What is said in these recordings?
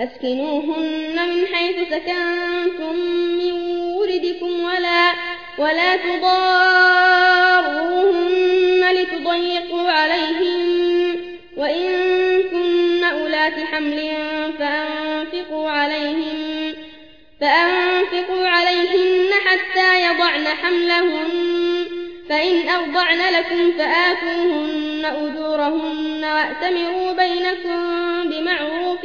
أسكنوهن من حيث سكنتم من وردكم ولا, ولا تضاروهن لتضيقوا عليهم. وإن كن أولات حمل فأنفقوا عليهم, فأنفقوا عليهن حتى يضعن حملهن. فإن أرضعن لكم فآتوهن أجورهن وأتمروا بينكم بمعروف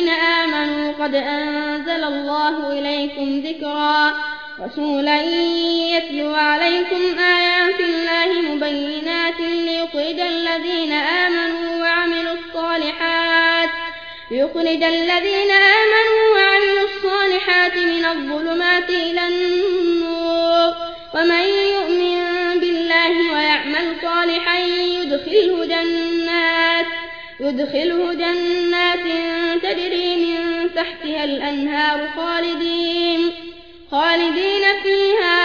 قد أنزل الله إليكم ذكرا رسولا يتلو عليكم آيات الله مبينات ليخرج الذين آمنوا وعملوا الصالحات ليخرج الذين آمنوا وعملوا الصالحات من الظلمات إلى النور ومن يؤمن بالله ويعمل صالحا يدخله جنات يدخله جنات تجري تحتها الأنهار خالدين خالدين فيها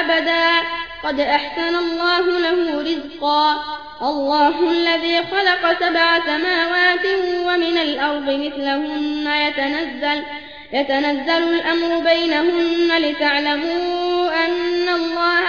أبدا. قد أحسن الله له رزقا. الله الذي خلق سبع سماوات ومن الأرض مثلهن. يتنزل يتنزل الأمر بينهن لتعلموا أن الله